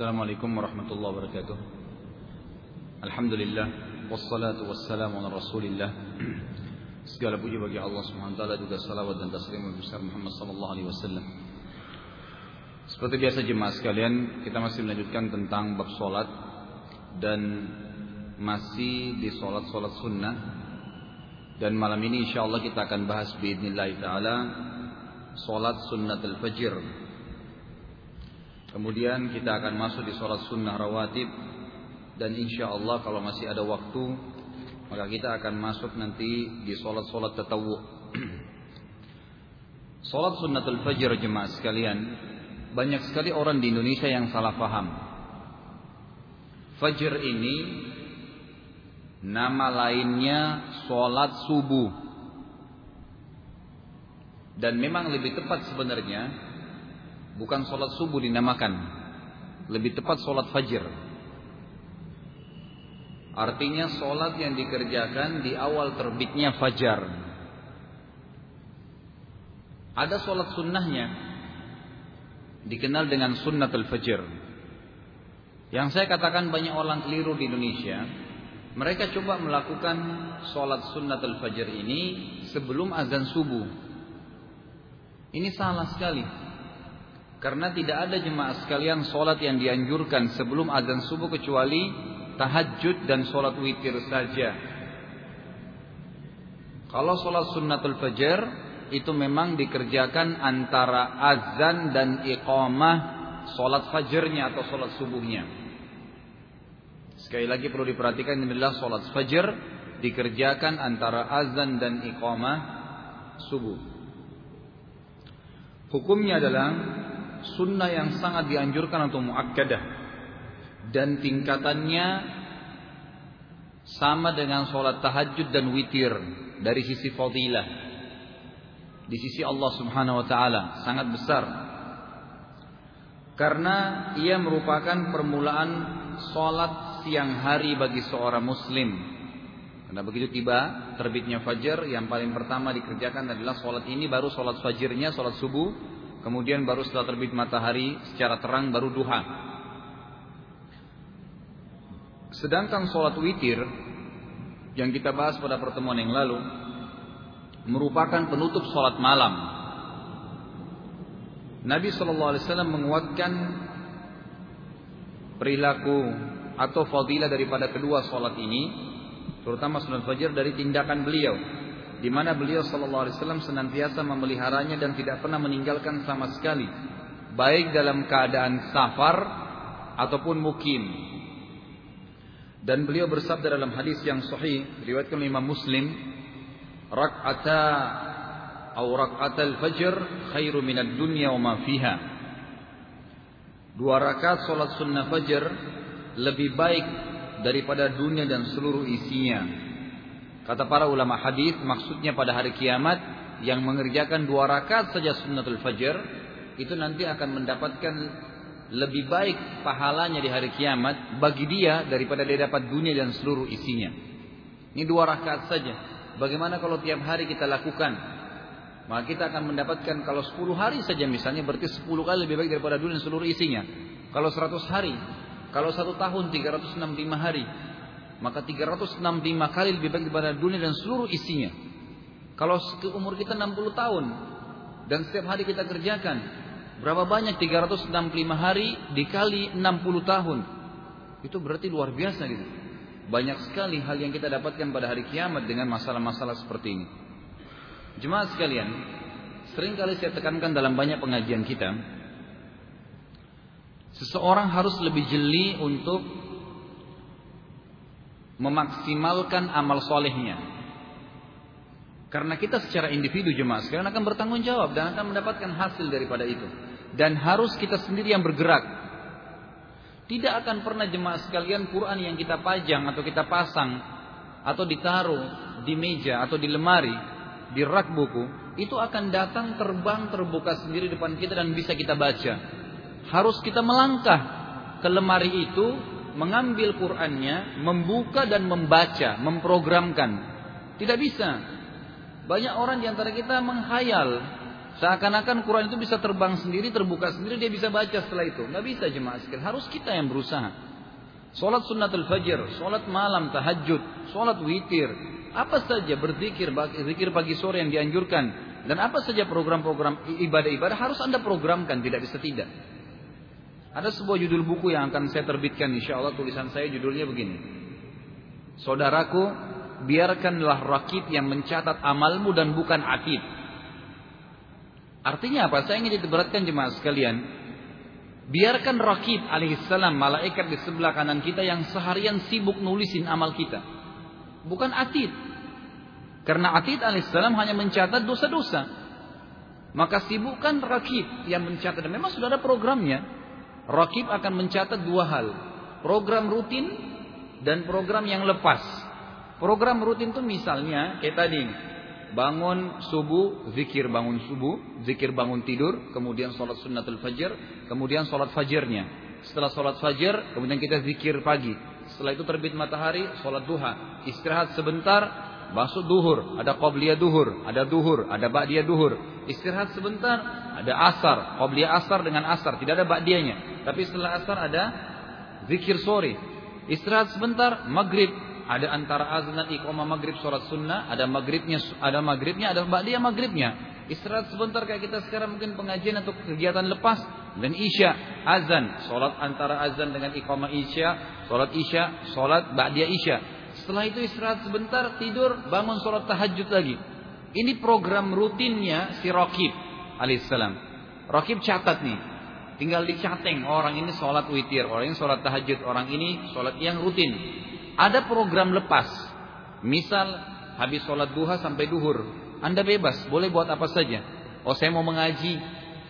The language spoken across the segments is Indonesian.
Assalamualaikum warahmatullahi wabarakatuh. Alhamdulillah Wassalatu wassalamu ala rasulillah. Segala puji bagi Allah SWT Juga salawat dan taslim besar Muhammad sallallahu alaihi wasallam. Seperti biasa jemaah sekalian Kita masih melanjutkan tentang bab solat Dan masih di solat-solat sunnah. Dan malam ini insyaAllah kita akan bahas Biidnillahi ta'ala Solat sunnatul fajr. Kemudian kita akan masuk di sholat sunnah rawatib dan insya Allah kalau masih ada waktu maka kita akan masuk nanti di sholat-sholat tatawu. sholat sunnatul fajr jemaah sekalian banyak sekali orang di Indonesia yang salah paham. Fajr ini nama lainnya sholat subuh dan memang lebih tepat sebenarnya Bukan sholat subuh dinamakan. Lebih tepat sholat fajr. Artinya sholat yang dikerjakan di awal terbitnya fajar. Ada sholat sunnahnya. Dikenal dengan sunnatul fajr. Yang saya katakan banyak orang keliru di Indonesia. Mereka coba melakukan sholat sunnatul fajr ini sebelum azan subuh. Ini salah sekali. Karena tidak ada jemaah sekalian sholat yang dianjurkan sebelum azan subuh kecuali tahajud dan sholat witir saja. Kalau sholat sunnatul fajar itu memang dikerjakan antara azan dan iqamah sholat fajarnya atau sholat subuhnya. Sekali lagi perlu diperhatikan ini adalah sholat fajar dikerjakan antara azan dan iqamah subuh. Hukumnya adalah sunnah yang sangat dianjurkan untuk muakkadah. Dan tingkatannya sama dengan sholat tahajud dan witir dari sisi fadilah. Di sisi Allah Subhanahu wa taala sangat besar. Karena ia merupakan permulaan sholat siang hari bagi seorang muslim. Karena begitu tiba terbitnya fajar yang paling pertama dikerjakan adalah sholat ini baru sholat fajirnya sholat subuh Kemudian baru setelah terbit matahari secara terang baru duha. Sedangkan sholat witir yang kita bahas pada pertemuan yang lalu merupakan penutup sholat malam. Nabi Shallallahu Alaihi Wasallam menguatkan perilaku atau fadilah daripada kedua sholat ini, terutama sunat fajar dari tindakan beliau di mana beliau sallallahu alaihi wasallam senantiasa memeliharanya dan tidak pernah meninggalkan sama sekali baik dalam keadaan safar ataupun mukim. Dan beliau bersabda dalam hadis yang sahih riwayatkan oleh Imam Muslim rak'ata atau rak'atal fajr khairu minad dunya wa ma fiha. Dua rakaat salat sunnah fajar lebih baik daripada dunia dan seluruh isinya Kata para ulama hadis maksudnya pada hari kiamat yang mengerjakan dua rakaat saja sunnatul fajr itu nanti akan mendapatkan lebih baik pahalanya di hari kiamat bagi dia daripada dia dapat dunia dan seluruh isinya. Ini dua rakaat saja. Bagaimana kalau tiap hari kita lakukan? Maka kita akan mendapatkan kalau 10 hari saja misalnya berarti 10 kali lebih baik daripada dunia dan seluruh isinya. Kalau 100 hari, kalau satu tahun 365 hari, maka 365 kali lebih baik daripada dunia dan seluruh isinya. Kalau umur kita 60 tahun dan setiap hari kita kerjakan, berapa banyak 365 hari dikali 60 tahun? Itu berarti luar biasa gitu. Banyak sekali hal yang kita dapatkan pada hari kiamat dengan masalah-masalah seperti ini. Jemaah sekalian, sering kali saya tekankan dalam banyak pengajian kita, seseorang harus lebih jeli untuk memaksimalkan amal solehnya. Karena kita secara individu jemaah sekalian akan bertanggung jawab dan akan mendapatkan hasil daripada itu. Dan harus kita sendiri yang bergerak. Tidak akan pernah jemaah sekalian Quran yang kita pajang atau kita pasang atau ditaruh di meja atau di lemari, di rak buku, itu akan datang terbang terbuka sendiri depan kita dan bisa kita baca. Harus kita melangkah ke lemari itu mengambil Qur'annya, membuka dan membaca, memprogramkan. Tidak bisa. Banyak orang di antara kita menghayal Seakan-akan Quran itu bisa terbang sendiri, terbuka sendiri, dia bisa baca setelah itu. Nggak bisa jemaah sekalian. Harus kita yang berusaha. Sholat sunnatul fajr, sholat malam, tahajud, sholat witir. Apa saja berzikir, zikir pagi sore yang dianjurkan. Dan apa saja program-program ibadah-ibadah harus anda programkan, tidak bisa tidak. Ada sebuah judul buku yang akan saya terbitkan insya Allah tulisan saya judulnya begini. Saudaraku, biarkanlah rakit yang mencatat amalmu dan bukan atid. Artinya apa? Saya ingin diberatkan jemaah sekalian. Biarkan rakit alaihissalam malaikat di sebelah kanan kita yang seharian sibuk nulisin amal kita. Bukan atid. Karena atid alaihissalam hanya mencatat dosa-dosa. Maka sibukkan rakib yang mencatat. Memang sudah ada programnya. Rakib akan mencatat dua hal. Program rutin dan program yang lepas. Program rutin itu misalnya kayak tadi. Bangun subuh, zikir bangun subuh, zikir bangun tidur, kemudian sholat sunnatul fajr, kemudian sholat fajrnya. Setelah sholat fajr, kemudian kita zikir pagi. Setelah itu terbit matahari, sholat duha. Istirahat sebentar, masuk duhur. Ada qobliyah duhur, ada duhur, ada ba'diyah duhur. Istirahat sebentar, ada asar, qobliyah asar dengan asar, tidak ada ba'diyahnya. Tapi setelah asar ada zikir sore. Istirahat sebentar, maghrib. Ada antara azan dan iqamah maghrib sholat sunnah, ada maghribnya, ada maghribnya, ada ba'diyah maghribnya. Istirahat sebentar kayak kita sekarang mungkin pengajian atau kegiatan lepas dan isya, azan, sholat antara azan dengan iqamah isya, sholat isya, sholat ba'diyah isya. Setelah itu istirahat sebentar, tidur, bangun sholat tahajud lagi. Ini program rutinnya si Rokib alaihissalam. Rokib catat nih, Tinggal dicateng orang ini sholat witir, orang ini sholat tahajud, orang ini sholat yang rutin. Ada program lepas. Misal habis sholat duha sampai duhur. Anda bebas, boleh buat apa saja. Oh saya mau mengaji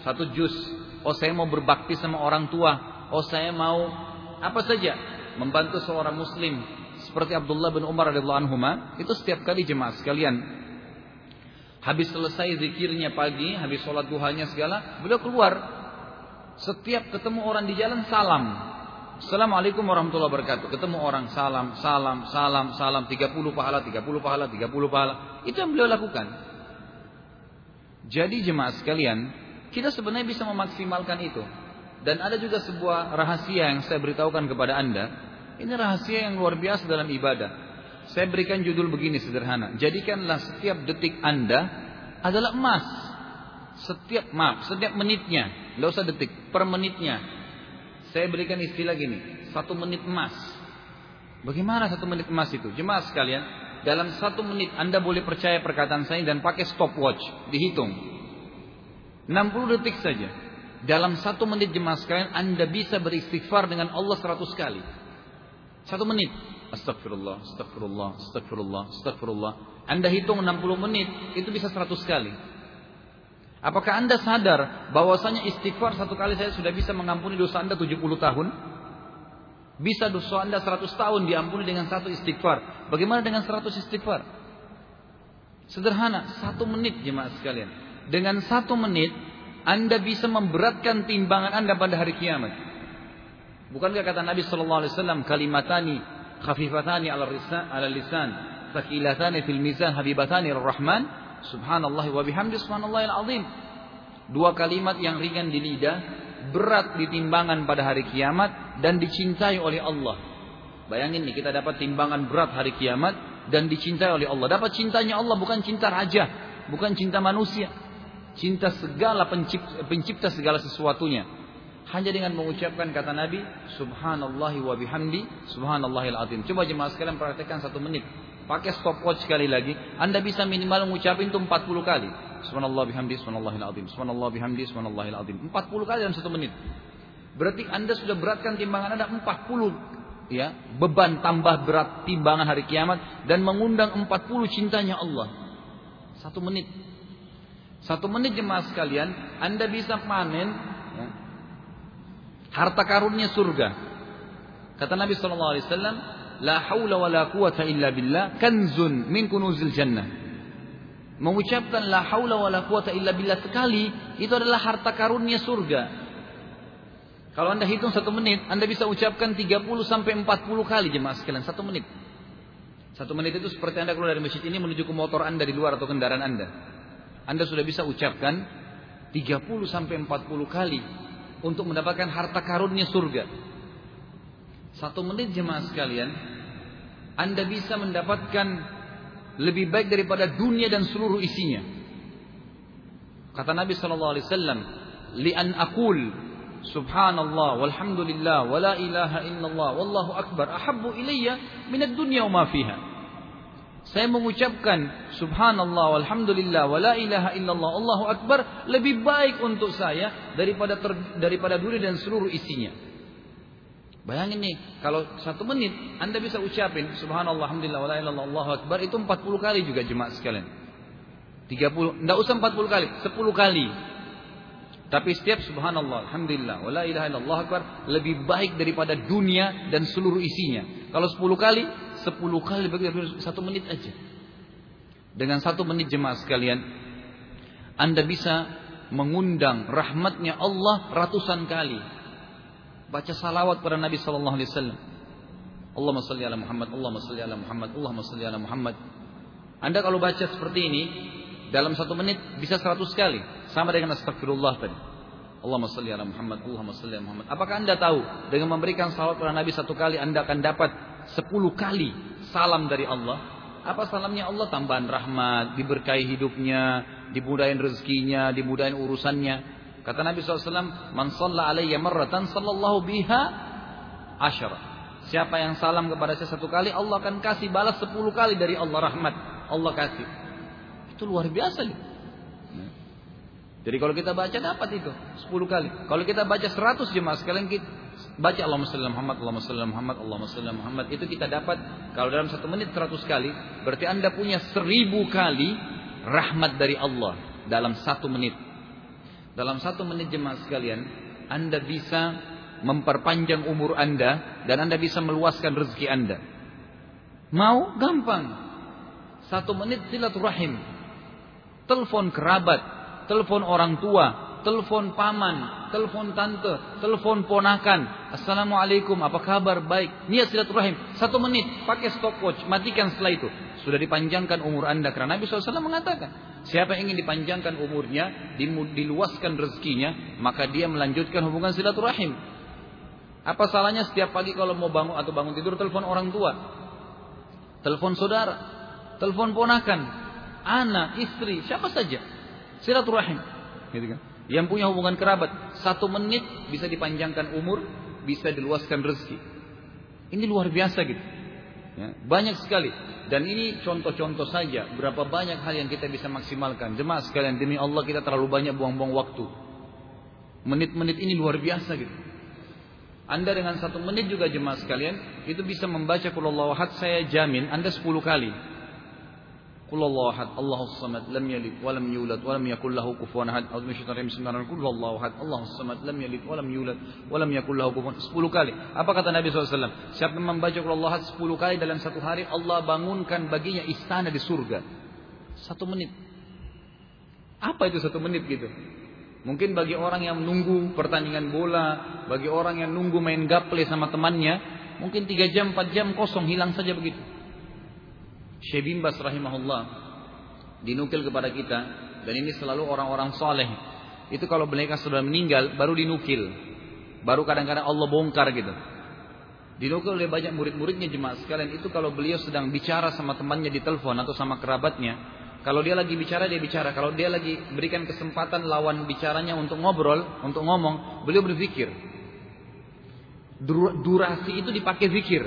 satu juz. Oh saya mau berbakti sama orang tua. Oh saya mau apa saja. Membantu seorang muslim. Seperti Abdullah bin Umar radhiyallahu anhu itu setiap kali jemaah sekalian habis selesai zikirnya pagi, habis sholat duhanya segala, beliau keluar setiap ketemu orang di jalan salam. Assalamualaikum warahmatullahi wabarakatuh. Ketemu orang salam, salam, salam, salam. 30 pahala, 30 pahala, 30 pahala. Itu yang beliau lakukan. Jadi jemaah sekalian, kita sebenarnya bisa memaksimalkan itu. Dan ada juga sebuah rahasia yang saya beritahukan kepada anda. Ini rahasia yang luar biasa dalam ibadah. Saya berikan judul begini sederhana. Jadikanlah setiap detik anda adalah emas. Setiap maaf, setiap menitnya Nggak usah detik, per menitnya. Saya berikan istilah gini, satu menit emas. Bagaimana satu menit emas itu? Jemaah sekalian, dalam satu menit Anda boleh percaya perkataan saya dan pakai stopwatch, dihitung. 60 detik saja. Dalam satu menit jemaah sekalian Anda bisa beristighfar dengan Allah 100 kali. Satu menit. Astagfirullah, astagfirullah, astagfirullah, astagfirullah. Anda hitung 60 menit, itu bisa 100 kali. Apakah anda sadar bahwasanya istighfar satu kali saya sudah bisa mengampuni dosa anda 70 tahun? Bisa dosa anda 100 tahun diampuni dengan satu istighfar. Bagaimana dengan 100 istighfar? Sederhana, satu menit jemaah sekalian. Dengan satu menit, anda bisa memberatkan timbangan anda pada hari kiamat. Bukankah kata Nabi Sallallahu Alaihi Wasallam kalimatani khafifatani ala lisan, ala lisan, fil mizan, habibatani rahman Subhanallah wa bihamdi subhanallah azim. Dua kalimat yang ringan di lidah, berat di timbangan pada hari kiamat dan dicintai oleh Allah. Bayangin nih kita dapat timbangan berat hari kiamat dan dicintai oleh Allah. Dapat cintanya Allah bukan cinta raja, bukan cinta manusia. Cinta segala pencipta, pencipta segala sesuatunya. Hanya dengan mengucapkan kata Nabi, Subhanallah wa bihamdi, Subhanallahil azim. Coba jemaah sekalian praktekkan satu menit. Pakai stopwatch sekali lagi. Anda bisa minimal mengucapin itu 40 kali. Subhanallah bihamdi, subhanallahil azim. Subhanallah bihamdi, subhanallahil azim. 40 kali dalam satu menit. Berarti Anda sudah beratkan timbangan Anda 40 ya, beban tambah berat timbangan hari kiamat dan mengundang 40 cintanya Allah. Satu menit. Satu menit jemaah sekalian, Anda bisa panen ya, harta karunnya surga. Kata Nabi Sallallahu Alaihi Wasallam, haula wa la quwata illa billah kanzun min kunuzil jannah. Mengucapkan la haula wa la quwata illa billah sekali itu adalah harta karunia surga. Kalau Anda hitung satu menit, Anda bisa ucapkan 30 sampai 40 kali jemaah sekalian satu menit. Satu menit itu seperti Anda keluar dari masjid ini menuju ke motor Anda di luar atau kendaraan Anda. Anda sudah bisa ucapkan 30 sampai 40 kali untuk mendapatkan harta karunnya surga. Satu menit jemaah sekalian, Anda bisa mendapatkan lebih baik daripada dunia dan seluruh isinya. Kata Nabi sallallahu alaihi wasallam, "Li an aqul subhanallah walhamdulillah wala ilaha illallah wallahu akbar ahabbu ilayya min ad-dunya wa fiha." Saya mengucapkan subhanallah walhamdulillah wala ilaha illallah Allahu akbar lebih baik untuk saya daripada daripada dunia dan seluruh isinya. Bayangin nih, kalau satu menit Anda bisa ucapin subhanallah alhamdulillah wala ilaha illallah Allahu akbar itu 40 kali juga jemaat sekalian. 30, enggak usah 40 kali, 10 kali. Tapi setiap subhanallah, alhamdulillah, wala ilaha akbar lebih baik daripada dunia dan seluruh isinya. Kalau 10 kali, 10 kali bagi satu menit aja. Dengan satu menit jemaah sekalian, Anda bisa mengundang rahmatnya Allah ratusan kali. Baca salawat pada Nabi Sallallahu Alaihi Wasallam. Allahumma salli ala Muhammad, Allahumma salli ala Muhammad, Allahumma salli ala Muhammad. Anda kalau baca seperti ini, dalam satu menit bisa seratus kali. Sama dengan astagfirullah tadi. Allahumma salli ala Muhammad, Allahumma salli ala Muhammad. Apakah anda tahu dengan memberikan salawat kepada Nabi satu kali anda akan dapat sepuluh kali salam dari Allah? Apa salamnya Allah? Tambahan rahmat, diberkahi hidupnya, dimudahin rezekinya, dimudahin urusannya. Kata Nabi SAW, Man salla alaiya marratan sallallahu biha asyara. Siapa yang salam kepada saya satu kali, Allah akan kasih balas sepuluh kali dari Allah rahmat. Allah kasih. Itu luar biasa nih. Jadi kalau kita baca dapat itu 10 kali. Kalau kita baca 100 jemaah sekalian kita baca Allahumma salli Muhammad, Allahumma salli Muhammad, Allahumma salli Muhammad itu kita dapat kalau dalam satu menit 100 kali berarti anda punya 1000 kali rahmat dari Allah dalam satu menit. Dalam satu menit jemaah sekalian anda bisa memperpanjang umur anda dan anda bisa meluaskan rezeki anda. Mau gampang. Satu menit silaturahim telepon kerabat, telepon orang tua, telepon paman, telepon tante, telepon ponakan. Assalamualaikum, apa kabar? Baik. Niat silaturahim. Satu menit, pakai stopwatch, matikan setelah itu. Sudah dipanjangkan umur anda. Karena Nabi SAW mengatakan, siapa yang ingin dipanjangkan umurnya, diluaskan rezekinya, maka dia melanjutkan hubungan silaturahim. Apa salahnya setiap pagi kalau mau bangun atau bangun tidur telepon orang tua, telepon saudara, telepon ponakan, anak, istri, siapa saja. Silaturahim. Gitu kan? Yang punya hubungan kerabat. Satu menit bisa dipanjangkan umur, bisa diluaskan rezeki. Ini luar biasa gitu. Ya, banyak sekali. Dan ini contoh-contoh saja. Berapa banyak hal yang kita bisa maksimalkan. Jemaah sekalian, demi Allah kita terlalu banyak buang-buang waktu. Menit-menit ini luar biasa gitu. Anda dengan satu menit juga jemaah sekalian, itu bisa membaca Kulullah saya jamin Anda sepuluh kali. قل الله أحد الله الصمد لم يلد ولم يولد ولم يكن له كفوا أحد أعوذ بالله الشيطان الرجيم بسم الله قل الله أحد الله الصمد لم يلد ولم يولد ولم يكن له كفوا 10 kali apa kata Nabi SAW siapa yang membaca Qul Allah 10 kali dalam satu hari Allah bangunkan baginya istana di surga satu menit apa itu satu menit gitu Mungkin bagi orang yang menunggu pertandingan bola, bagi orang yang nunggu main gaple sama temannya, mungkin 3 jam, 4 jam kosong hilang saja begitu. Syekh bin Bas rahimahullah dinukil kepada kita dan ini selalu orang-orang soleh itu kalau mereka sudah meninggal baru dinukil. Baru kadang-kadang Allah bongkar gitu. Dinukil oleh banyak murid-muridnya jemaah sekalian. Itu kalau beliau sedang bicara sama temannya di telepon atau sama kerabatnya kalau dia lagi bicara dia bicara. Kalau dia lagi berikan kesempatan lawan bicaranya untuk ngobrol untuk ngomong beliau berpikir. Durasi itu dipakai zikir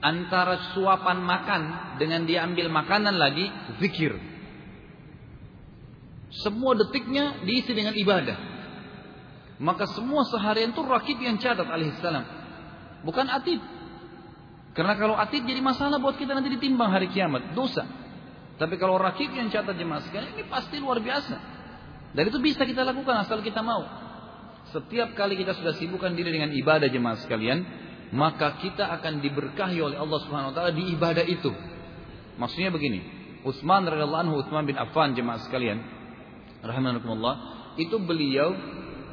antara suapan makan dengan dia ambil makanan lagi zikir. Semua detiknya diisi dengan ibadah. Maka semua seharian itu rakib yang catat alaihissalam. Bukan atid. Karena kalau atid jadi masalah buat kita nanti ditimbang hari kiamat. Dosa. Tapi kalau rakib yang catat jemaah sekalian ini pasti luar biasa. Dan itu bisa kita lakukan asal kita mau. Setiap kali kita sudah sibukkan diri dengan ibadah jemaah sekalian, maka kita akan diberkahi oleh Allah Subhanahu wa taala di ibadah itu. Maksudnya begini, Utsman radhiyallahu anhu Utsman bin Affan jemaah sekalian, rahimakumullah, itu beliau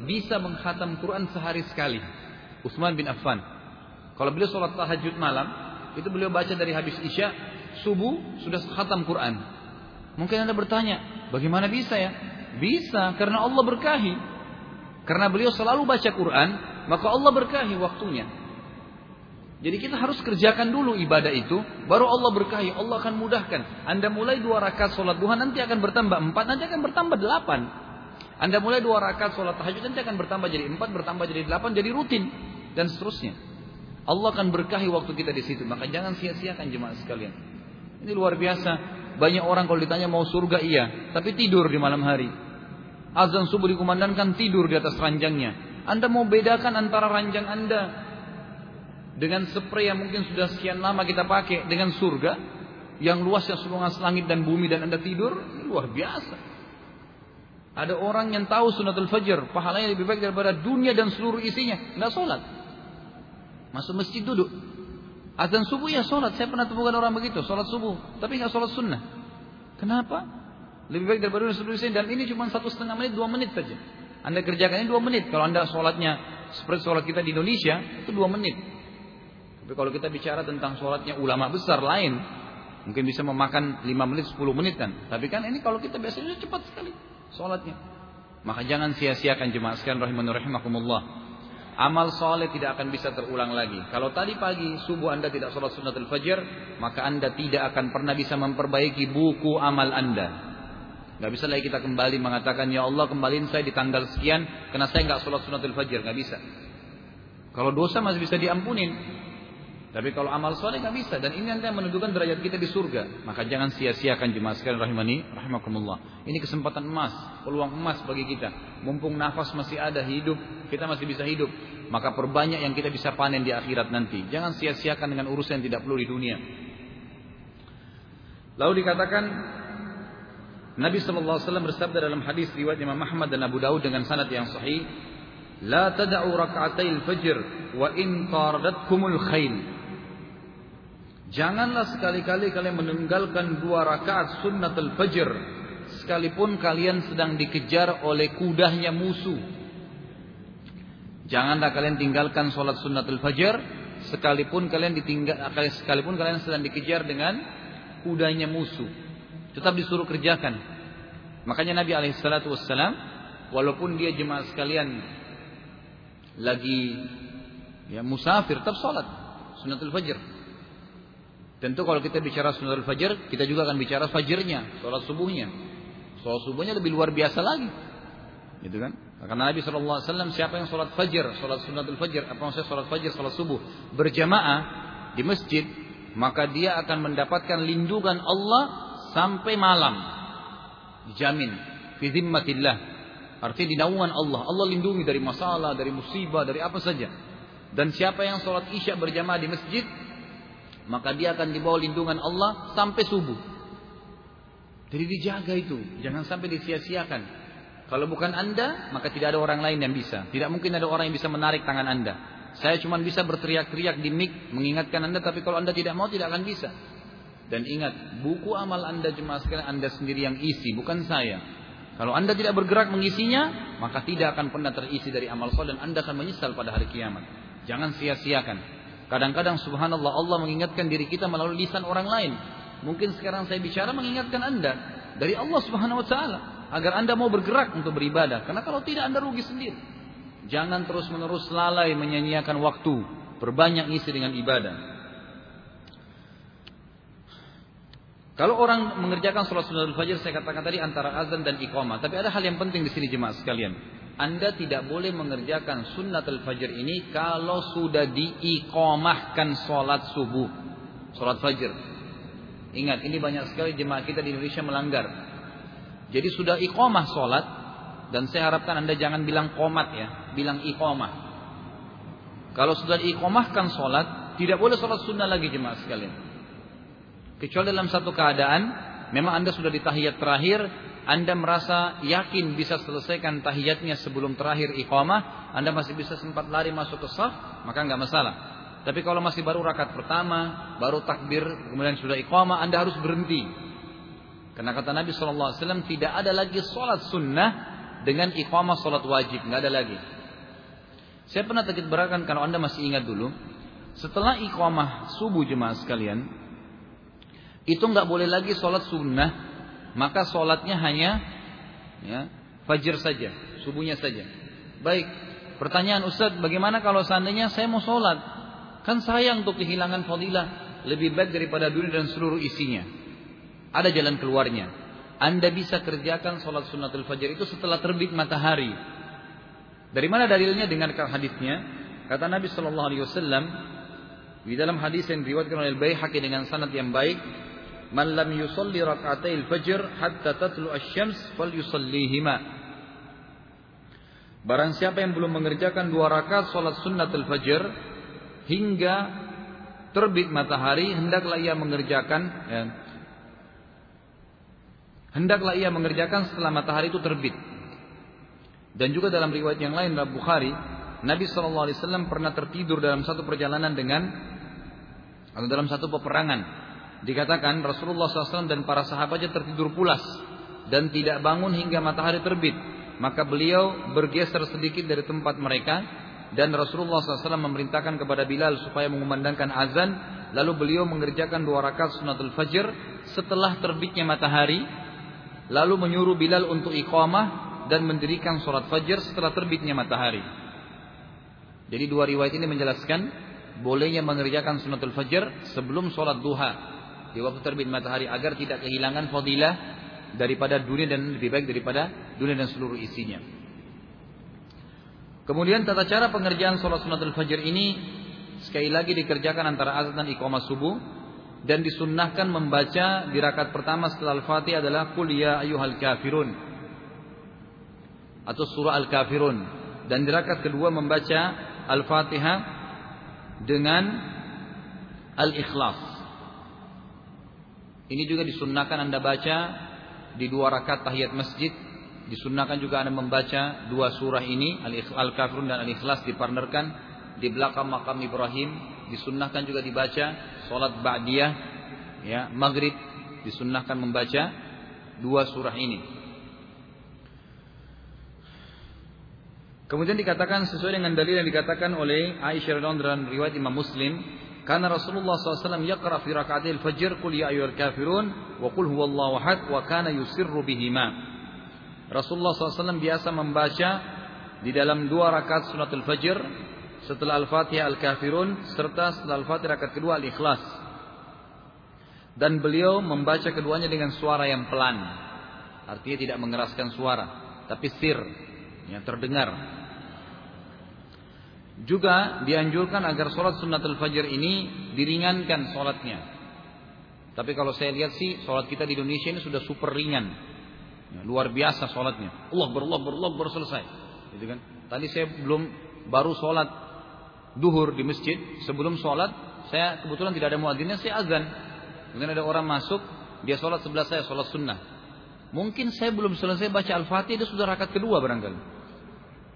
bisa menghatam Quran sehari sekali. Utsman bin Affan. Kalau beliau sholat tahajud malam, itu beliau baca dari habis Isya, subuh sudah khatam Quran. Mungkin Anda bertanya, bagaimana bisa ya? Bisa, karena Allah berkahi. Karena beliau selalu baca Quran, maka Allah berkahi waktunya. Jadi kita harus kerjakan dulu ibadah itu, baru Allah berkahi, Allah akan mudahkan. Anda mulai dua rakaat sholat duha nanti akan bertambah empat, nanti akan bertambah delapan. Anda mulai dua rakaat sholat tahajud nanti akan bertambah jadi empat, bertambah jadi delapan, jadi rutin dan seterusnya. Allah akan berkahi waktu kita di situ. Maka jangan sia-siakan jemaah sekalian. Ini luar biasa. Banyak orang kalau ditanya mau surga iya, tapi tidur di malam hari. Azan subuh dikumandangkan tidur di atas ranjangnya. Anda mau bedakan antara ranjang Anda dengan spray yang mungkin sudah sekian lama kita pakai dengan surga yang luasnya seluas langit dan bumi dan Anda tidur, ini luar biasa. Ada orang yang tahu sunatul fajr, pahalanya lebih baik daripada dunia dan seluruh isinya. Nggak sholat. Masuk masjid duduk. Azan subuh ya sholat. Saya pernah temukan orang begitu. Sholat subuh. Tapi nggak sholat sunnah. Kenapa? Lebih baik daripada dunia seluruh isinya. Dan ini cuma satu setengah menit, dua menit saja. Anda kerjakan ini dua menit. Kalau Anda sholatnya seperti sholat kita di Indonesia, itu dua menit. Tapi kalau kita bicara tentang sholatnya ulama besar lain, mungkin bisa memakan lima menit, sepuluh menit kan. Tapi kan ini kalau kita biasanya cepat sekali sholatnya. Maka jangan sia-siakan jemaah sekalian rahimahun rahimakumullah. Amal soleh tidak akan bisa terulang lagi. Kalau tadi pagi subuh anda tidak sholat sunnatul fajr, maka anda tidak akan pernah bisa memperbaiki buku amal anda. Gak bisa lagi kita kembali mengatakan ya Allah kembaliin saya di tanggal sekian karena saya nggak sholat sunnatul fajr, nggak bisa. Kalau dosa masih bisa diampunin, tapi kalau amal soleh nggak bisa dan ini nanti menentukan derajat kita di surga. Maka jangan sia-siakan jemaah sekalian rahimani rahimakumullah. Ini kesempatan emas, peluang emas bagi kita. Mumpung nafas masih ada hidup, kita masih bisa hidup. Maka perbanyak yang kita bisa panen di akhirat nanti. Jangan sia-siakan dengan urusan yang tidak perlu di dunia. Lalu dikatakan Nabi wasallam bersabda dalam hadis riwayat Imam Ahmad dan Abu Daud dengan sanad yang sahih, "La tad'u rak'atai fajr wa in taradatkumul khail." Janganlah sekali-kali kalian meninggalkan dua rakaat sunnatul fajr sekalipun kalian sedang dikejar oleh kudahnya musuh. Janganlah kalian tinggalkan sholat sunnatul fajr sekalipun kalian ditinggal sekalipun kalian sedang dikejar dengan kudanya musuh. Tetap disuruh kerjakan. Makanya Nabi alaihissalatu wassalam walaupun dia jemaah sekalian lagi ya musafir tetap sholat sunnatul fajr Tentu kalau kita bicara sunnah fajr, kita juga akan bicara fajrnya, sholat subuhnya. Sholat subuhnya lebih luar biasa lagi. Gitu kan? Karena Nabi SAW siapa yang sholat fajr, sholat sunnatul fajr, apa maksudnya sholat fajr, sholat subuh berjamaah di masjid, maka dia akan mendapatkan lindungan Allah sampai malam. Dijamin. Fi zimmatillah. Artinya di naungan Allah. Allah lindungi dari masalah, dari musibah, dari apa saja. Dan siapa yang sholat isya berjamaah di masjid, maka dia akan dibawa lindungan Allah sampai subuh. Jadi dijaga itu, jangan sampai disia-siakan. Kalau bukan Anda, maka tidak ada orang lain yang bisa. Tidak mungkin ada orang yang bisa menarik tangan Anda. Saya cuma bisa berteriak-teriak di mic mengingatkan Anda, tapi kalau Anda tidak mau tidak akan bisa. Dan ingat, buku amal Anda cuma sekalian Anda sendiri yang isi, bukan saya. Kalau Anda tidak bergerak mengisinya, maka tidak akan pernah terisi dari amal soleh dan Anda akan menyesal pada hari kiamat. Jangan sia-siakan. Kadang-kadang subhanallah Allah mengingatkan diri kita melalui lisan orang lain. Mungkin sekarang saya bicara mengingatkan Anda dari Allah Subhanahu wa taala agar Anda mau bergerak untuk beribadah. Karena kalau tidak Anda rugi sendiri. Jangan terus-menerus lalai menyanyiakan waktu, berbanyak isi dengan ibadah. Kalau orang mengerjakan sholat sunnatul fajr, saya katakan tadi antara azan dan iqamah. Tapi ada hal yang penting di sini jemaah sekalian. Anda tidak boleh mengerjakan sunnatul fajr ini kalau sudah diikomahkan sholat subuh, sholat fajr. Ingat, ini banyak sekali jemaah kita di Indonesia melanggar. Jadi sudah ikomah sholat, dan saya harapkan Anda jangan bilang komat ya, bilang ikomah. Kalau sudah diikomahkan sholat, tidak boleh sholat sunnah lagi jemaah sekalian. Kecuali dalam satu keadaan, memang Anda sudah di tahiyat terakhir, anda merasa yakin bisa selesaikan tahiyatnya sebelum terakhir iqamah, Anda masih bisa sempat lari masuk ke saf, maka nggak masalah. Tapi kalau masih baru rakaat pertama, baru takbir, kemudian sudah iqamah, Anda harus berhenti. Karena kata Nabi SAW tidak ada lagi sholat sunnah dengan iqamah sholat wajib, nggak ada lagi. Saya pernah takut berakan kalau Anda masih ingat dulu, setelah iqamah subuh jemaah sekalian, itu nggak boleh lagi sholat sunnah maka sholatnya hanya ya, Fajr saja, subuhnya saja. Baik, pertanyaan Ustaz, bagaimana kalau seandainya saya mau sholat? Kan sayang untuk kehilangan fadilah. Lebih baik daripada dunia dan seluruh isinya. Ada jalan keluarnya. Anda bisa kerjakan sholat sunnatul fajr itu setelah terbit matahari. Dari mana dalilnya? Dengan hadisnya. Kata Nabi Shallallahu Alaihi Wasallam di dalam hadis yang diriwayatkan oleh Baihaqi dengan sanad yang baik, Man lam yusalli rak'atai fajr hatta tatlu asy-syams falyusallihima. Barang siapa yang belum mengerjakan dua rakaat salat sunnatul fajr hingga terbit matahari, hendaklah ia mengerjakan ya, hendaklah ia mengerjakan setelah matahari itu terbit. Dan juga dalam riwayat yang lain dalam Bukhari, Nabi SAW pernah tertidur dalam satu perjalanan dengan atau dalam satu peperangan Dikatakan Rasulullah SAW dan para sahabatnya tertidur pulas dan tidak bangun hingga matahari terbit. Maka beliau bergeser sedikit dari tempat mereka dan Rasulullah SAW memerintahkan kepada Bilal supaya mengumandangkan azan. Lalu beliau mengerjakan dua rakaat sunatul fajr setelah terbitnya matahari. Lalu menyuruh Bilal untuk iqamah dan mendirikan sholat fajr setelah terbitnya matahari. Jadi dua riwayat ini menjelaskan bolehnya mengerjakan sunatul fajr sebelum sholat duha di waktu terbit matahari agar tidak kehilangan fadilah daripada dunia dan lebih baik daripada dunia dan seluruh isinya. Kemudian tata cara pengerjaan sholat sunatul fajr ini sekali lagi dikerjakan antara azan dan iqamah subuh dan disunnahkan membaca di rakaat pertama setelah al-fatihah adalah qul ya ayyuhal kafirun atau surah al-kafirun dan di rakaat kedua membaca al-fatihah dengan al-ikhlas ini juga disunnahkan Anda baca di dua rakaat tahiyat masjid. Disunnahkan juga Anda membaca dua surah ini, Al-Kafirun dan Al-Ikhlas dipartnerkan di belakang makam Ibrahim. Disunnahkan juga dibaca salat ba'diyah, ya, maghrib disunnahkan membaca dua surah ini. Kemudian dikatakan sesuai dengan dalil yang dikatakan oleh Aisyah radhiyallahu dalam riwayat Imam Muslim karena Rasulullah SAW yaqra fi rakaatil fajr qul ya ayyuhal kafirun wa qul huwallahu ahad wa kana yusirru bihima. Rasulullah SAW biasa membaca di dalam dua rakaat sunatul fajr setelah Al-Fatihah Al-Kafirun serta setelah Al-Fatihah rakaat kedua Al-Ikhlas. Dan beliau membaca keduanya dengan suara yang pelan. Artinya tidak mengeraskan suara, tapi sir, yang terdengar juga dianjurkan agar sholat sunnatul fajr ini diringankan sholatnya. Tapi kalau saya lihat sih sholat kita di Indonesia ini sudah super ringan. Ya, luar biasa sholatnya. Allah berallah berallah baru selesai. Gitu kan? Tadi saya belum baru sholat duhur di masjid. Sebelum sholat saya kebetulan tidak ada muadzinnya saya azan. Kemudian ada orang masuk dia sholat sebelah saya sholat sunnah. Mungkin saya belum selesai baca al-fatihah dia sudah rakaat kedua barangkali.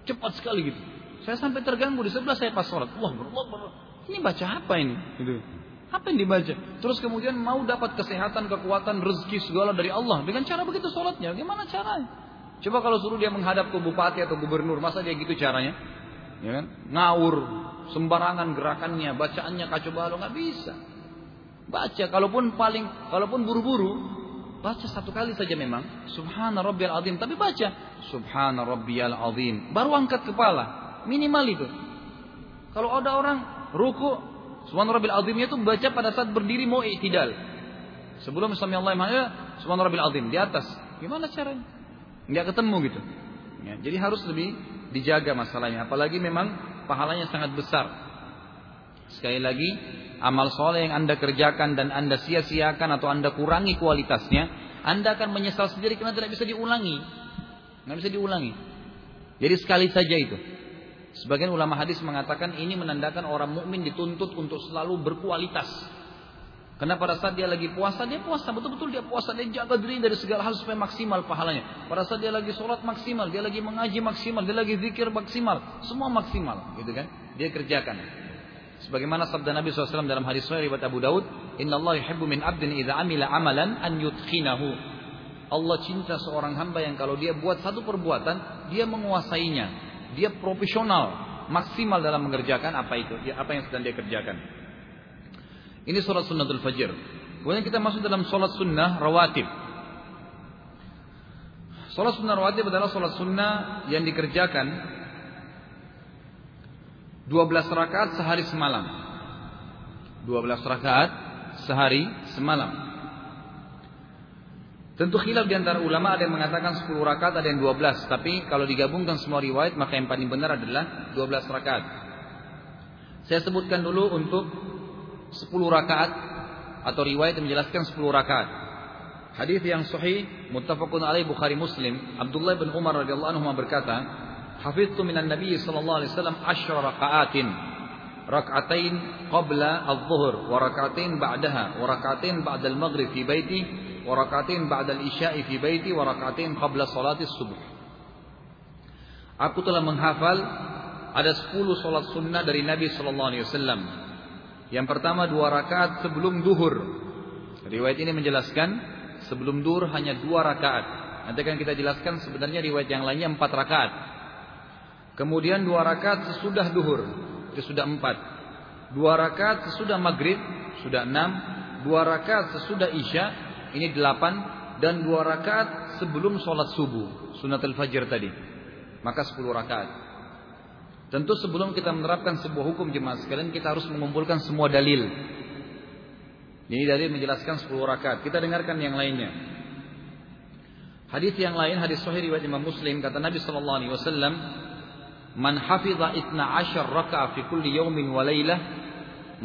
Cepat sekali gitu. Saya sampai terganggu di sebelah saya pas sholat. Wah, ini baca apa ini? Gitu. Apa yang dibaca? Terus kemudian mau dapat kesehatan, kekuatan, rezeki segala dari Allah dengan cara begitu sholatnya. Gimana caranya? Coba kalau suruh dia menghadap ke bupati atau gubernur, masa dia gitu caranya? Ya kan? Ngawur, sembarangan gerakannya, bacaannya kacau balau nggak bisa. Baca, kalaupun paling, kalaupun buru-buru, baca satu kali saja memang. Subhana rabbiyal azim, tapi baca Subhana rabbiyal azim. Baru angkat kepala. Minimal itu. Kalau ada orang ruku, subhanallah azimnya itu baca pada saat berdiri mau i'tidal. Sebelum sami Allah Maha subhanallah azim di atas. Gimana caranya? Enggak ketemu gitu. Ya, jadi harus lebih dijaga masalahnya. Apalagi memang pahalanya sangat besar. Sekali lagi, amal soleh yang anda kerjakan dan anda sia-siakan atau anda kurangi kualitasnya, anda akan menyesal sendiri karena tidak bisa diulangi. Nggak bisa diulangi. Jadi sekali saja itu. Sebagian ulama hadis mengatakan ini menandakan orang mukmin dituntut untuk selalu berkualitas. Karena pada saat dia lagi puasa, dia puasa betul-betul dia puasa, dia jaga diri dari segala hal supaya maksimal pahalanya. Pada saat dia lagi sholat maksimal, dia lagi mengaji maksimal, dia lagi zikir maksimal, semua maksimal, gitu kan? Dia kerjakan. Sebagaimana sabda Nabi SAW dalam hadis Sahih riwayat Abu Daud, Inna Allah yuhibbu min abdin idza amila amalan an yutkhinahu. Allah cinta seorang hamba yang kalau dia buat satu perbuatan, dia menguasainya, dia profesional, maksimal dalam mengerjakan apa itu, ya, apa yang sedang dia kerjakan. Ini sholat sunnatul fajr. Kemudian kita masuk dalam sholat sunnah rawatib. Sholat sunnah rawatib adalah sholat sunnah yang dikerjakan 12 rakaat sehari semalam. 12 rakaat sehari semalam. Tentu khilaf di antara ulama ada yang mengatakan 10 rakaat, ada yang 12. Tapi kalau digabungkan semua riwayat maka yang paling benar adalah 12 rakaat. Saya sebutkan dulu untuk 10 rakaat atau riwayat yang menjelaskan 10 rakaat. Hadis yang sahih muttafaqun alaih Bukhari Muslim, Abdullah bin Umar radhiyallahu anhu berkata, "Hafiztu minan Nabi sallallahu alaihi wasallam 10 rakaatin." Rak'atain qabla adh-dhuhr wa rak'atain ba'daha wa rak'atain ba'da al-maghrib fi baiti wa rak'atain ba'da al-isya'i fi baiti wa qabla subuh. Aku telah menghafal ada 10 salat sunnah dari Nabi sallallahu alaihi wasallam. Yang pertama dua rakaat sebelum duhur. Riwayat ini menjelaskan sebelum duhur hanya dua rakaat. Nanti akan kita jelaskan sebenarnya riwayat yang lainnya empat rakaat. Kemudian dua rakaat sesudah duhur itu sudah empat. Dua rakaat sesudah maghrib sudah enam. Dua rakaat sesudah isya ini delapan. Dan dua rakaat sebelum sholat subuh sunatul fajr tadi. Maka sepuluh rakaat. Tentu sebelum kita menerapkan sebuah hukum jemaah sekalian kita harus mengumpulkan semua dalil. Ini dalil menjelaskan sepuluh rakaat. Kita dengarkan yang lainnya. Hadis yang lain, hadis sahih riwayat Imam Muslim kata Nabi sallallahu alaihi wasallam, Man hafidha itna ashar raka'a fi kulli yawmin wa laylah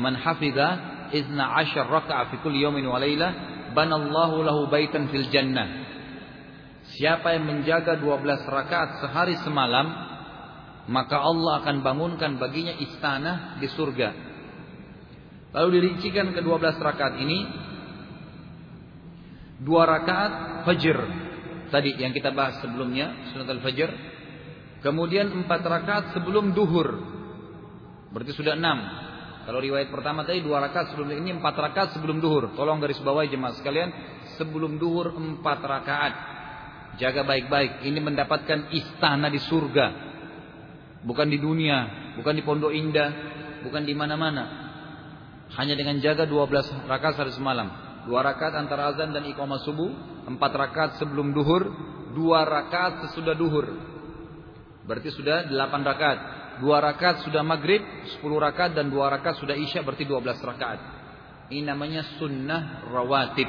Man hafidha itna ashar raka'a fi kulli yawmin wa Banallahu lahu baitan fil jannah. Siapa yang menjaga 12 rakaat sehari semalam Maka Allah akan bangunkan baginya istana di surga. Lalu dirincikan ke 12 rakaat ini. Dua rakaat fajr. Tadi yang kita bahas sebelumnya Sunat al-fajr. Kemudian empat rakaat sebelum duhur. Berarti sudah enam. Kalau riwayat pertama tadi dua rakaat sebelum ini empat rakaat sebelum duhur. Tolong garis bawahi jemaah sekalian. Sebelum duhur empat rakaat. Jaga baik-baik. Ini mendapatkan istana di surga. Bukan di dunia. Bukan di pondok indah. Bukan di mana-mana. Hanya dengan jaga dua belas rakaat sehari semalam. Dua rakaat antara azan dan iqamah subuh. Empat rakaat sebelum duhur. Dua rakaat sesudah duhur. Berarti sudah 8 rakaat. 2 rakaat sudah maghrib, 10 rakaat dan 2 rakaat sudah isya berarti 12 rakaat. Ini namanya sunnah rawatib.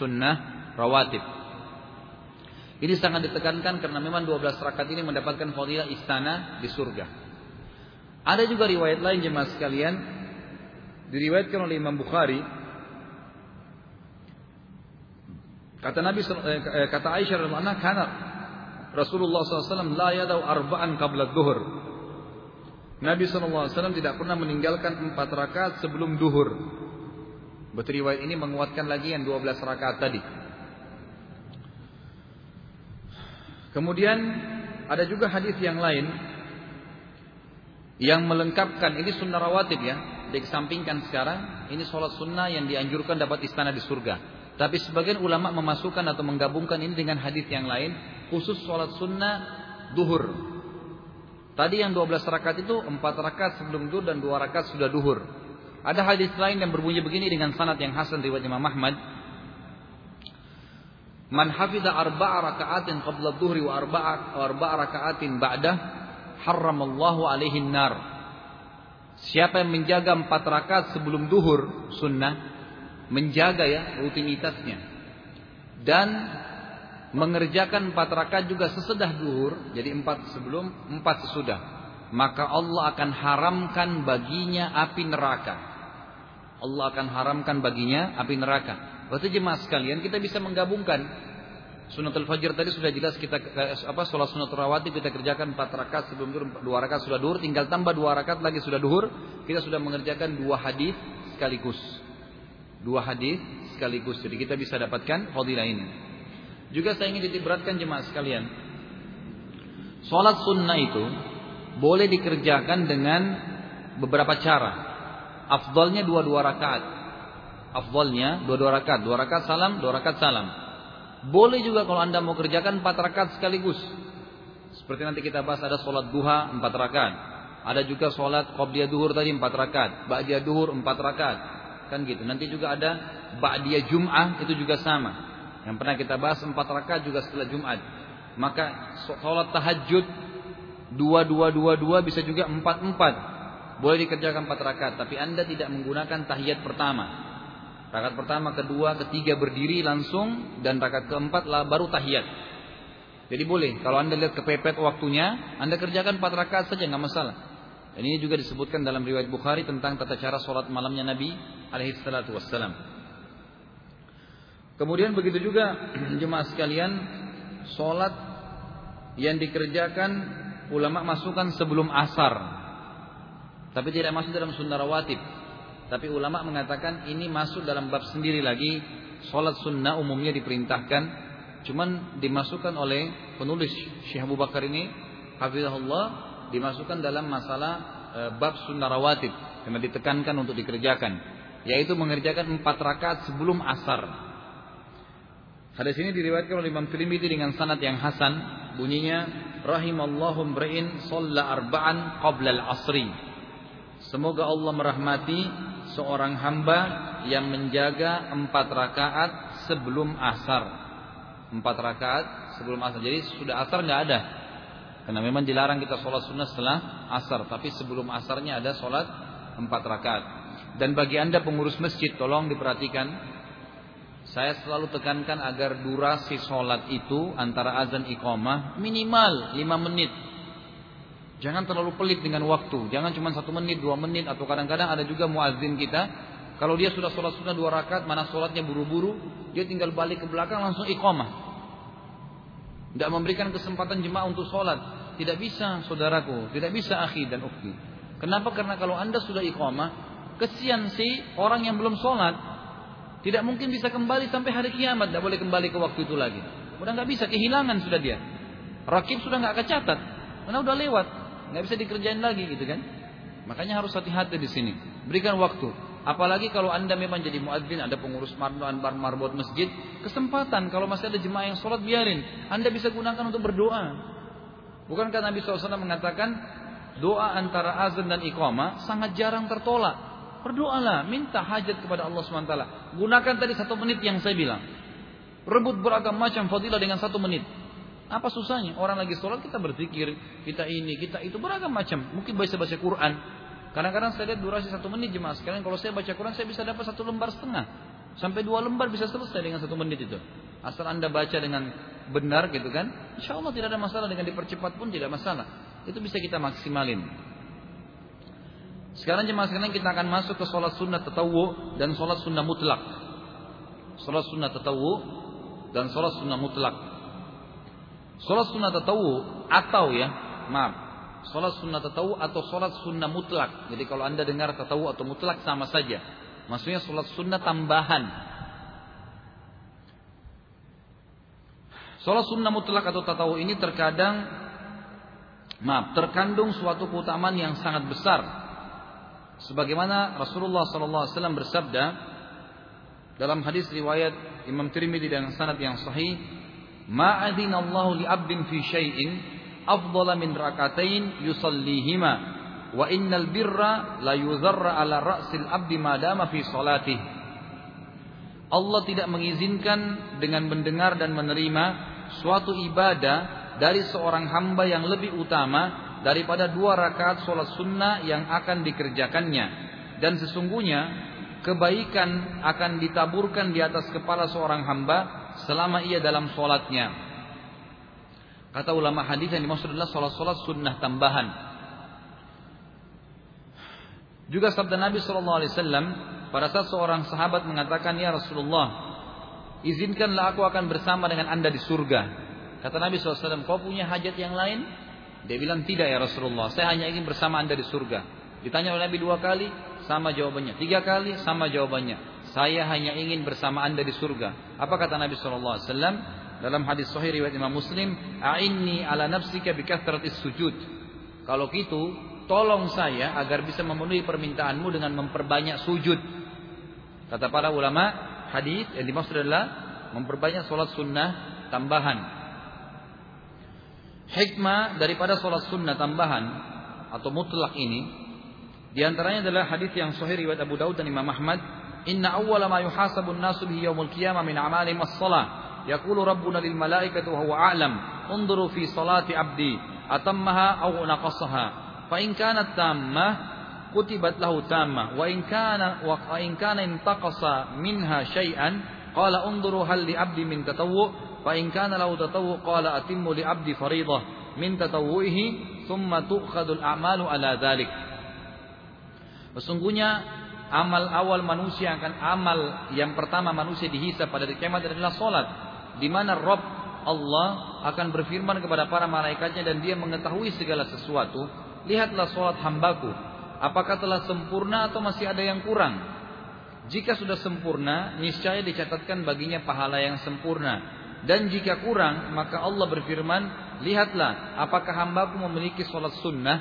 Sunnah rawatib. Ini sangat ditekankan karena memang 12 rakaat ini mendapatkan fadilah istana di surga. Ada juga riwayat lain jemaah sekalian diriwayatkan oleh Imam Bukhari kata Nabi eh, kata Aisyah radhiyallahu anha kana Rasulullah SAW la yadau arba'an qabla duhur. Nabi SAW tidak pernah meninggalkan empat rakaat sebelum duhur. Betul riwayat ini menguatkan lagi yang 12 rakaat tadi. Kemudian ada juga hadis yang lain yang melengkapkan ini sunnah rawatib ya, dikesampingkan sekarang. Ini sholat sunnah yang dianjurkan dapat istana di surga. Tapi sebagian ulama memasukkan atau menggabungkan ini dengan hadis yang lain, khusus sholat sunnah duhur. Tadi yang 12 rakaat itu 4 rakaat sebelum duhur dan 2 rakaat sudah duhur. Ada hadis lain yang berbunyi begini dengan sanad yang hasan riwayat Imam Ahmad. Man hafidha arba'a raka'atin qabla dhuhri wa arba'a arba'a raka'atin ba'dah harramallahu alaihi nar. Siapa yang menjaga empat rakaat sebelum duhur sunnah menjaga ya rutinitasnya dan mengerjakan empat rakaat juga sesudah duhur. Jadi empat sebelum empat sesudah. Maka Allah akan haramkan baginya api neraka. Allah akan haramkan baginya api neraka. Berarti jemaah sekalian kita bisa menggabungkan. Sunatul Fajr tadi sudah jelas kita apa sholat sunatul rawatib kita kerjakan empat rakaat sebelum duhur dua rakaat sudah duhur. Tinggal tambah dua rakaat lagi sudah duhur. Kita sudah mengerjakan dua hadis sekaligus. Dua hadis sekaligus. Jadi kita bisa dapatkan fadilah ini. Juga saya ingin ditiberatkan jemaah sekalian. Salat sunnah itu boleh dikerjakan dengan beberapa cara. Afdalnya dua-dua rakaat. Afdalnya dua-dua rakaat. Dua rakaat salam, dua rakaat salam. Boleh juga kalau anda mau kerjakan empat rakaat sekaligus. Seperti nanti kita bahas ada sholat duha empat rakaat. Ada juga sholat qobliyah duhur tadi empat rakaat. Ba'diyah duhur empat rakaat. Kan gitu. Nanti juga ada ba'diyah Jum'ah itu juga sama. Yang pernah kita bahas empat rakaat juga setelah Jumat. Maka sholat tahajud dua dua dua dua bisa juga empat empat. Boleh dikerjakan empat rakaat, tapi anda tidak menggunakan tahiyat pertama. Rakaat pertama, kedua, ketiga berdiri langsung dan rakaat keempat lah baru tahiyat. Jadi boleh kalau anda lihat kepepet waktunya, anda kerjakan empat rakaat saja nggak masalah. Dan ini juga disebutkan dalam riwayat Bukhari tentang tata cara sholat malamnya Nabi alaihi salatu wassalam. Kemudian begitu juga jemaah sekalian, sholat yang dikerjakan ulama masukkan sebelum asar. Tapi tidak masuk dalam sunnah rawatib. Tapi ulama mengatakan ini masuk dalam bab sendiri lagi. Sholat sunnah umumnya diperintahkan. Cuman dimasukkan oleh penulis Syekh Abu Bakar ini. Hafizahullah dimasukkan dalam masalah e, bab sunnah rawatib karena ditekankan untuk dikerjakan yaitu mengerjakan empat rakaat sebelum asar. Hadis ini diriwayatkan oleh Imam Tirmidzi dengan sanad yang hasan bunyinya rahimallahu mra'in shalla arba'an qabla al-asri. Semoga Allah merahmati seorang hamba yang menjaga empat rakaat sebelum asar. Empat rakaat sebelum asar. Jadi sudah asar nggak ada. Karena memang dilarang kita sholat sunnah setelah asar. Tapi sebelum asarnya ada sholat empat rakaat. Dan bagi anda pengurus masjid, tolong diperhatikan. Saya selalu tekankan agar durasi sholat itu antara azan iqamah minimal lima menit. Jangan terlalu pelit dengan waktu. Jangan cuma satu menit, dua menit. Atau kadang-kadang ada juga muazin kita. Kalau dia sudah sholat sunnah dua rakaat, mana sholatnya buru-buru. Dia tinggal balik ke belakang langsung iqamah. Tidak memberikan kesempatan jemaah untuk sholat. Tidak bisa saudaraku. Tidak bisa akhi dan ukti. Kenapa? Karena kalau anda sudah iqamah. Kesian sih orang yang belum sholat. Tidak mungkin bisa kembali sampai hari kiamat. Tidak boleh kembali ke waktu itu lagi. Udah nggak bisa. Kehilangan sudah dia. Rakib sudah nggak kecatat. Karena udah lewat. nggak bisa dikerjain lagi gitu kan. Makanya harus hati-hati di sini. Berikan waktu. Apalagi kalau anda memang jadi muadzin, ada pengurus marduan bar marbot masjid, kesempatan kalau masih ada jemaah yang sholat biarin, anda bisa gunakan untuk berdoa. Bukankah Nabi SAW mengatakan doa antara azan dan iqamah sangat jarang tertolak. Berdoalah, minta hajat kepada Allah SWT. Gunakan tadi satu menit yang saya bilang. Rebut beragam macam fadilah dengan satu menit. Apa susahnya? Orang lagi sholat kita berpikir, kita ini, kita itu beragam macam. Mungkin bisa baca Quran, Kadang-kadang saya lihat durasi satu menit jemaah sekalian. Kalau saya baca Quran saya bisa dapat satu lembar setengah. Sampai dua lembar bisa selesai dengan satu menit itu. Asal anda baca dengan benar gitu kan. Insya Allah tidak ada masalah dengan dipercepat pun tidak masalah. Itu bisa kita maksimalin. Sekarang jemaah sekalian kita akan masuk ke sholat sunnah tatawu dan sholat sunnah mutlak. Sholat sunnah tatawu dan sholat sunnah mutlak. Sholat sunnah tatawu atau ya, maaf, Sholat sunnah tatawu atau sholat sunnah mutlak. Jadi kalau anda dengar tatawu atau mutlak sama saja. Maksudnya sholat sunnah tambahan. Sholat sunnah mutlak atau tatawu ini terkadang maaf terkandung suatu keutamaan yang sangat besar. Sebagaimana Rasulullah SAW bersabda dalam hadis riwayat Imam Tirmidzi dengan sanad yang sahih, "Ma'adinallahu li 'abdin fi syai'in afdala min rakatain yusallihima wa innal birra la yuzarra ala ra'sil abdi madama fi salatih. Allah tidak mengizinkan dengan mendengar dan menerima suatu ibadah dari seorang hamba yang lebih utama daripada dua rakaat sholat sunnah yang akan dikerjakannya dan sesungguhnya kebaikan akan ditaburkan di atas kepala seorang hamba selama ia dalam sholatnya Kata ulama hadis yang dimaksud adalah sholat-sholat sunnah tambahan. Juga sabda Nabi Wasallam pada saat seorang sahabat mengatakan ya Rasulullah, izinkanlah aku akan bersama dengan anda di surga. Kata Nabi SAW, kau punya hajat yang lain? Dia bilang tidak ya Rasulullah, saya hanya ingin bersama anda di surga. Ditanya oleh Nabi dua kali, sama jawabannya. Tiga kali, sama jawabannya. Saya hanya ingin bersama anda di surga. Apa kata Nabi SAW? Dalam hadis sahih riwayat Imam Muslim, "A'inni ala nafsika bi kathratis sujud." Kalau gitu, tolong saya agar bisa memenuhi permintaanmu dengan memperbanyak sujud. Kata para ulama, hadis yang dimaksud adalah memperbanyak sholat sunnah tambahan. Hikmah daripada sholat sunnah tambahan atau mutlak ini, diantaranya adalah hadis yang sahih riwayat Abu Daud dan Imam Ahmad, "Inna awwala ma yuhasabun nasu bihi yaumul qiyamah min amalihim as-shalah." Yaqulu rabbuna lil malaikati wa huwa a'lam unzuru fi salati abdi atammaha aw naqasaha fa in kanat tammah kutibat lahu tammah wa in kana wa in kana intaqasa minha syai'an qala unzuru hal li abdi min tatawwu fa in kana lahu tatawwu qala atimmu li abdi fariidah min tatawwuhi thumma tu'khadul a'malu ala dhalik Sesungguhnya amal awal manusia akan amal yang pertama manusia dihisap pada hari kiamat adalah solat, di mana Rob Allah akan berfirman kepada para malaikatnya dan dia mengetahui segala sesuatu. Lihatlah solat hambaku, apakah telah sempurna atau masih ada yang kurang? Jika sudah sempurna, niscaya dicatatkan baginya pahala yang sempurna. Dan jika kurang, maka Allah berfirman, lihatlah apakah hambaku memiliki solat sunnah.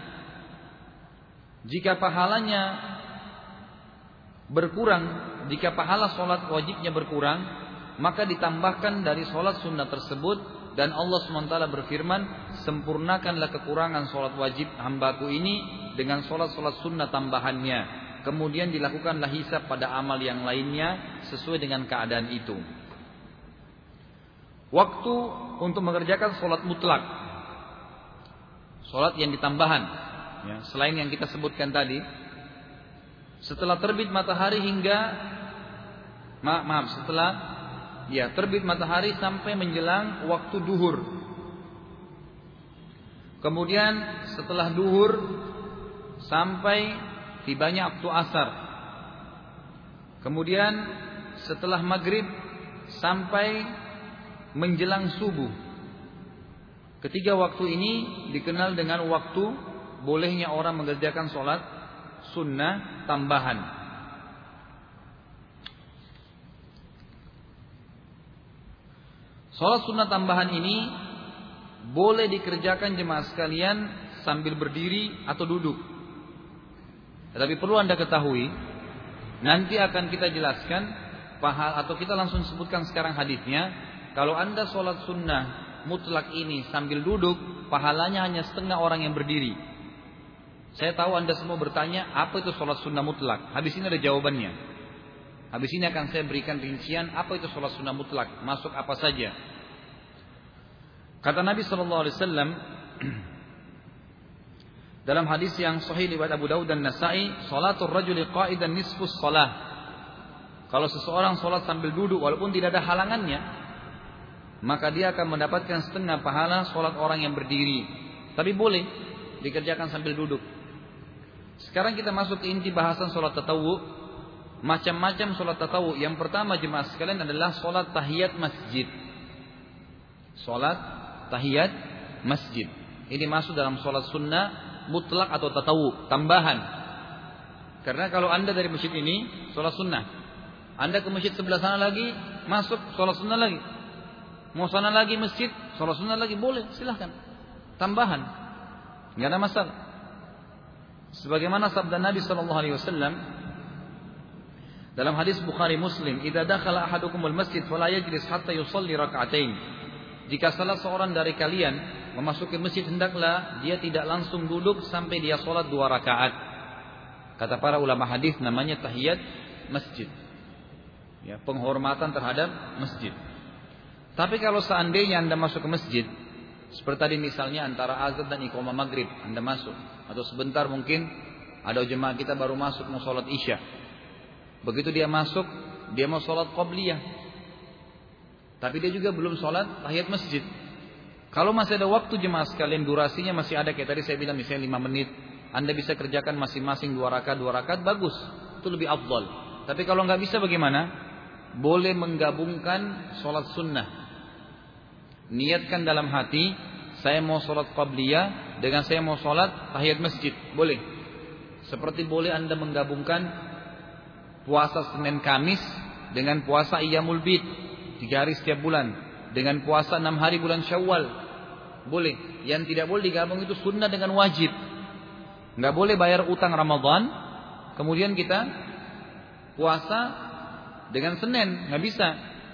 Jika pahalanya berkurang, jika pahala solat wajibnya berkurang, maka ditambahkan dari solat sunnah tersebut dan Allah SWT berfirman, sempurnakanlah kekurangan solat wajib hambaku ini dengan solat-solat sunnah tambahannya. Kemudian dilakukanlah hisap pada amal yang lainnya sesuai dengan keadaan itu. Waktu untuk mengerjakan solat mutlak. Solat yang ditambahan. Ya, selain yang kita sebutkan tadi setelah terbit matahari hingga maaf, maaf setelah ya terbit matahari sampai menjelang waktu duhur. Kemudian setelah duhur sampai tibanya waktu asar. Kemudian setelah maghrib sampai menjelang subuh. Ketiga waktu ini dikenal dengan waktu bolehnya orang mengerjakan sholat sunnah tambahan. Sholat sunnah tambahan ini boleh dikerjakan jemaah sekalian sambil berdiri atau duduk. Tetapi perlu anda ketahui, nanti akan kita jelaskan pahal atau kita langsung sebutkan sekarang hadisnya. Kalau anda sholat sunnah mutlak ini sambil duduk, pahalanya hanya setengah orang yang berdiri. Saya tahu Anda semua bertanya, apa itu sholat sunnah mutlak? Habis ini ada jawabannya. Habis ini akan saya berikan rincian, apa itu sholat sunnah mutlak? Masuk apa saja? Kata Nabi Shallallahu Alaihi Wasallam dalam hadis yang sahih riwayat Abu Dawud dan Nasai, sholatul rajuli qa'idan nisfus salah. Kalau seseorang sholat sambil duduk walaupun tidak ada halangannya, maka dia akan mendapatkan setengah pahala sholat orang yang berdiri. Tapi boleh dikerjakan sambil duduk. Sekarang kita masuk ke inti bahasan sholat tatawu. Macam-macam sholat tatawu. Yang pertama jemaah sekalian adalah sholat tahiyat masjid. Sholat tahiyat masjid. Ini masuk dalam sholat sunnah mutlak atau tatawu. Tambahan. Karena kalau anda dari masjid ini sholat sunnah. Anda ke masjid sebelah sana lagi masuk sholat sunnah lagi. Mau sana lagi masjid sholat sunnah lagi boleh silahkan. Tambahan. Nggak ada masalah. Sebagaimana sabda Nabi sallallahu alaihi wasallam dalam hadis Bukhari Muslim, "Idza dakhala ahadukumul masjid fala yajlis hatta yusalli rak'atain." Jika salah seorang dari kalian memasuki masjid hendaklah dia tidak langsung duduk sampai dia sholat dua rakaat. Kata para ulama hadis namanya tahiyat masjid. Ya, penghormatan terhadap masjid. Tapi kalau seandainya Anda masuk ke masjid, seperti tadi misalnya antara azan dan iqamah maghrib Anda masuk. Atau sebentar mungkin Ada jemaah kita baru masuk mau sholat isya. Begitu dia masuk Dia mau sholat qobliyah. Tapi dia juga belum sholat tahiyat masjid. Kalau masih ada waktu jemaah sekalian Durasinya masih ada kayak tadi saya bilang misalnya 5 menit. Anda bisa kerjakan masing-masing dua rakaat dua rakaat Bagus. Itu lebih afdal Tapi kalau nggak bisa bagaimana? Boleh menggabungkan sholat sunnah niatkan dalam hati saya mau sholat qabliyah dengan saya mau sholat tahiyat masjid. Boleh? Seperti boleh anda menggabungkan puasa Senin Kamis dengan puasa Iyamul Bid tiga hari setiap bulan dengan puasa enam hari bulan Syawal. Boleh? Yang tidak boleh digabung itu sunnah dengan wajib. Nggak boleh bayar utang Ramadan kemudian kita puasa dengan Senin. Nggak bisa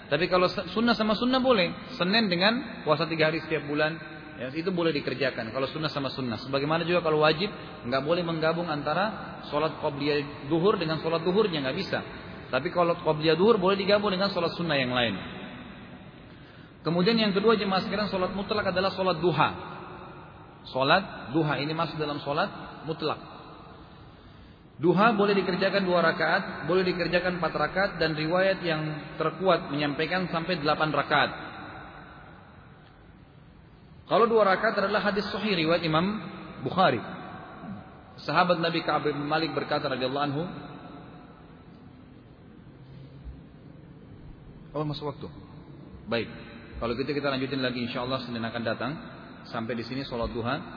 tapi kalau sunnah sama sunnah boleh. Senin dengan puasa tiga hari setiap bulan. Ya, itu boleh dikerjakan. Kalau sunnah sama sunnah. Sebagaimana juga kalau wajib. nggak boleh menggabung antara sholat qobliyah duhur dengan sholat duhurnya. nggak bisa. Tapi kalau qobliyah duhur boleh digabung dengan sholat sunnah yang lain. Kemudian yang kedua jemaah sekalian salat mutlak adalah salat duha. Salat duha ini masuk dalam salat mutlak. Duha boleh dikerjakan dua rakaat, boleh dikerjakan empat rakaat dan riwayat yang terkuat menyampaikan sampai delapan rakaat. Kalau dua rakaat adalah hadis sahih riwayat Imam Bukhari. Sahabat Nabi Ka'ab bin Malik berkata radhiyallahu anhu, Oh masuk waktu. Baik. Kalau gitu kita lanjutin lagi insyaallah Senin akan datang. Sampai di sini salat duha.